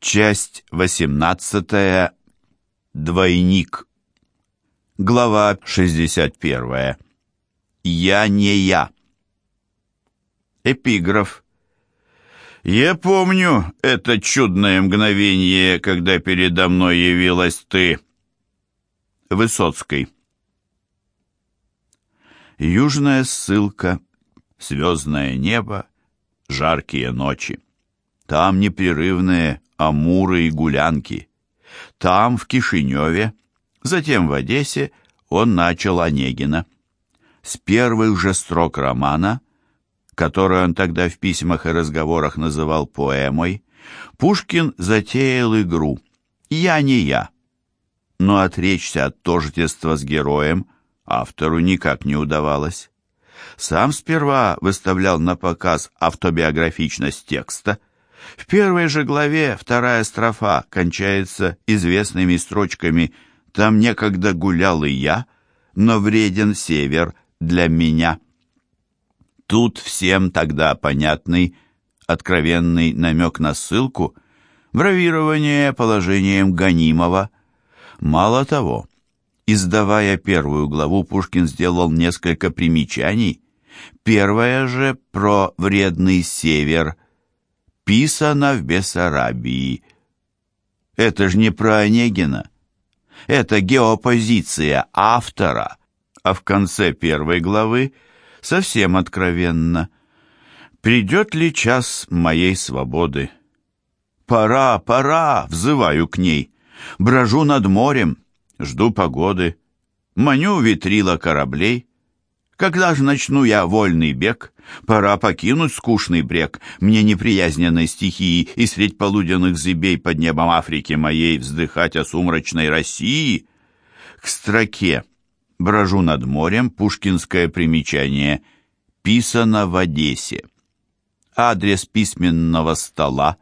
Часть 18. Двойник. Глава 61. Я не я. Эпиграф. Я помню это чудное мгновение, когда передо мной явилась ты. Высоцкий. Южная ссылка, звездное небо, жаркие ночи. Там непрерывные Амуры и Гулянки. Там, в Кишиневе, затем в Одессе, он начал Онегина. С первых же строк романа, который он тогда в письмах и разговорах называл поэмой, Пушкин затеял игру «Я не я». Но отречься от тождества с героем автору никак не удавалось. Сам сперва выставлял на показ автобиографичность текста – в первой же главе вторая строфа кончается известными строчками «Там некогда гулял и я, но вреден север для меня». Тут всем тогда понятный, откровенный намек на ссылку, бравирование положением гонимого. Мало того, издавая первую главу, Пушкин сделал несколько примечаний. Первое же про вредный север – писано в Бессарабии. Это же не про Онегина. Это геопозиция автора. А в конце первой главы совсем откровенно. «Придет ли час моей свободы?» «Пора, пора!» — взываю к ней. Брожу над морем, жду погоды. Маню ветрила кораблей. Когда же начну я вольный бег? Пора покинуть скучный брег, мне неприязненной стихии, и средь полуденных зыбей под небом Африки моей вздыхать о сумрачной России. К строке «Брожу над морем» пушкинское примечание «Писано в Одессе». Адрес письменного стола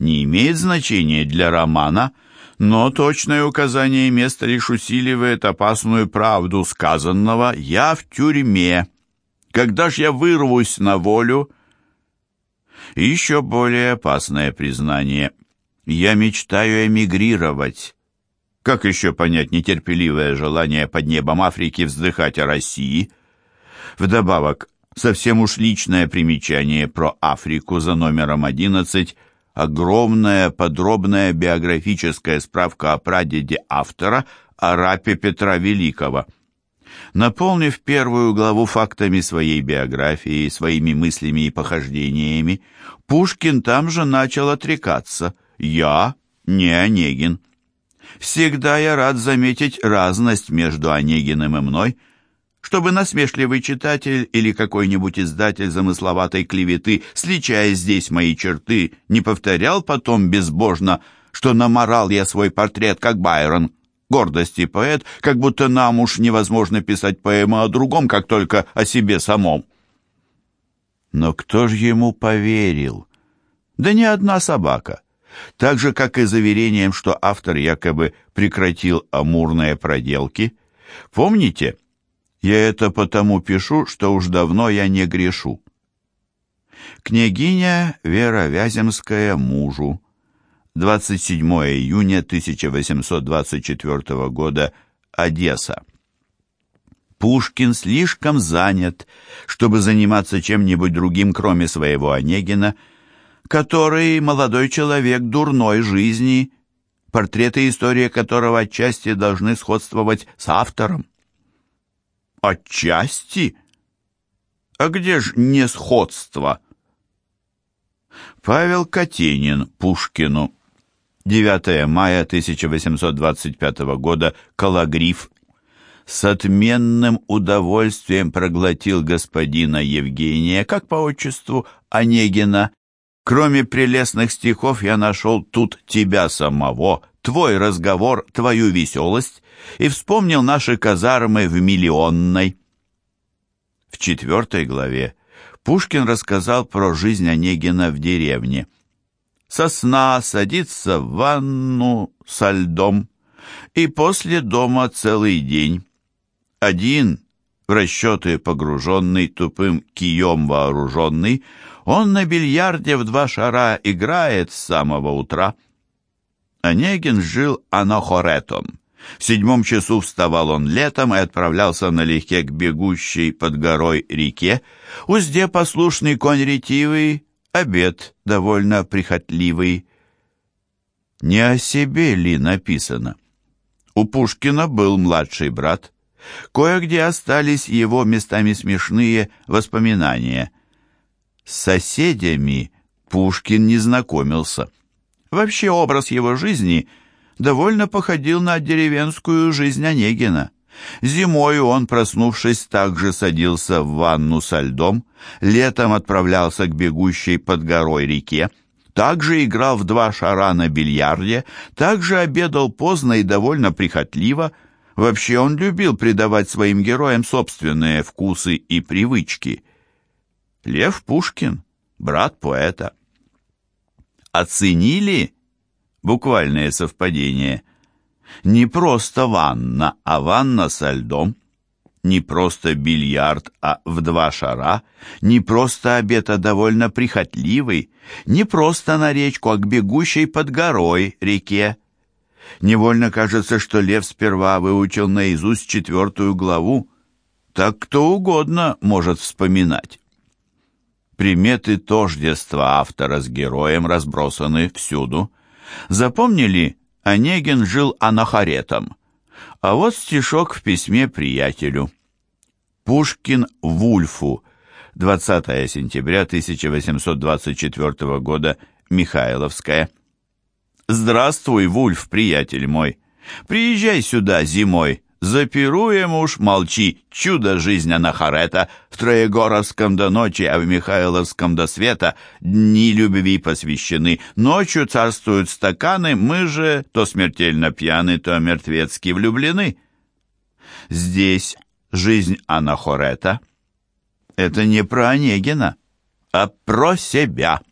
не имеет значения для романа – но точное указание места лишь усиливает опасную правду сказанного «я в тюрьме». Когда ж я вырвусь на волю? еще более опасное признание. Я мечтаю эмигрировать. Как еще понять нетерпеливое желание под небом Африки вздыхать о России? Вдобавок, совсем уж личное примечание про Африку за номером 11 огромная подробная биографическая справка о прадеде автора, о рапе Петра Великого. Наполнив первую главу фактами своей биографии, своими мыслями и похождениями, Пушкин там же начал отрекаться «Я не Онегин». Всегда я рад заметить разность между Онегиным и мной – чтобы насмешливый читатель или какой-нибудь издатель замысловатой клеветы, сличая здесь мои черты, не повторял потом безбожно, что наморал я свой портрет, как Байрон. Гордости поэт, как будто нам уж невозможно писать поэму о другом, как только о себе самом. Но кто же ему поверил? Да ни одна собака. Так же, как и заверением, что автор якобы прекратил амурные проделки. Помните, я это потому пишу, что уж давно я не грешу. Княгиня Вера Вяземская мужу. 27 июня 1824 года. Одесса. Пушкин слишком занят, чтобы заниматься чем-нибудь другим, кроме своего Онегина, который молодой человек дурной жизни, портреты и история которого отчасти должны сходствовать с автором. Отчасти? А где ж несходство? Павел Катенин Пушкину. 9 мая 1825 года. Калагриф. С отменным удовольствием проглотил господина Евгения, как по отчеству Онегина. Кроме прелестных стихов я нашел тут тебя самого, твой разговор, твою веселость и вспомнил наши казармы в Миллионной. В четвертой главе Пушкин рассказал про жизнь Онегина в деревне. Сосна садится в ванну со льдом, и после дома целый день. Один, в расчеты погруженный, тупым кием вооруженный, Он на бильярде в два шара играет с самого утра. Онегин жил анахоретом. В седьмом часу вставал он летом и отправлялся налегке к бегущей под горой реке. Узде послушный конь ретивый, обед довольно прихотливый. Не о себе ли написано? У Пушкина был младший брат. Кое-где остались его местами смешные воспоминания. С соседями Пушкин не знакомился. Вообще образ его жизни – довольно походил на деревенскую жизнь Онегина. Зимою он, проснувшись, также садился в ванну со льдом, летом отправлялся к бегущей под горой реке, также играл в два шара на бильярде, также обедал поздно и довольно прихотливо. Вообще он любил придавать своим героям собственные вкусы и привычки. Лев Пушкин, брат поэта. Оценили буквальное совпадение. Не просто ванна, а ванна со льдом. Не просто бильярд, а в два шара. Не просто обед, а довольно прихотливый. Не просто на речку, а к бегущей под горой реке. Невольно кажется, что Лев сперва выучил наизусть четвертую главу. Так кто угодно может вспоминать. Приметы тождества автора с героем разбросаны всюду. Запомнили, Онегин жил анахаретом. А вот стишок в письме приятелю. Пушкин Вульфу. 20 сентября 1824 года. Михайловская. «Здравствуй, Вульф, приятель мой. Приезжай сюда зимой. Запируем уж, молчи, чудо жизнь Анахарета, в Троегоровском до ночи, а в Михайловском до света дни любви посвящены. Ночью царствуют стаканы, мы же то смертельно пьяны, то мертвецки влюблены. Здесь жизнь Анахорета — это не про Онегина, а про себя.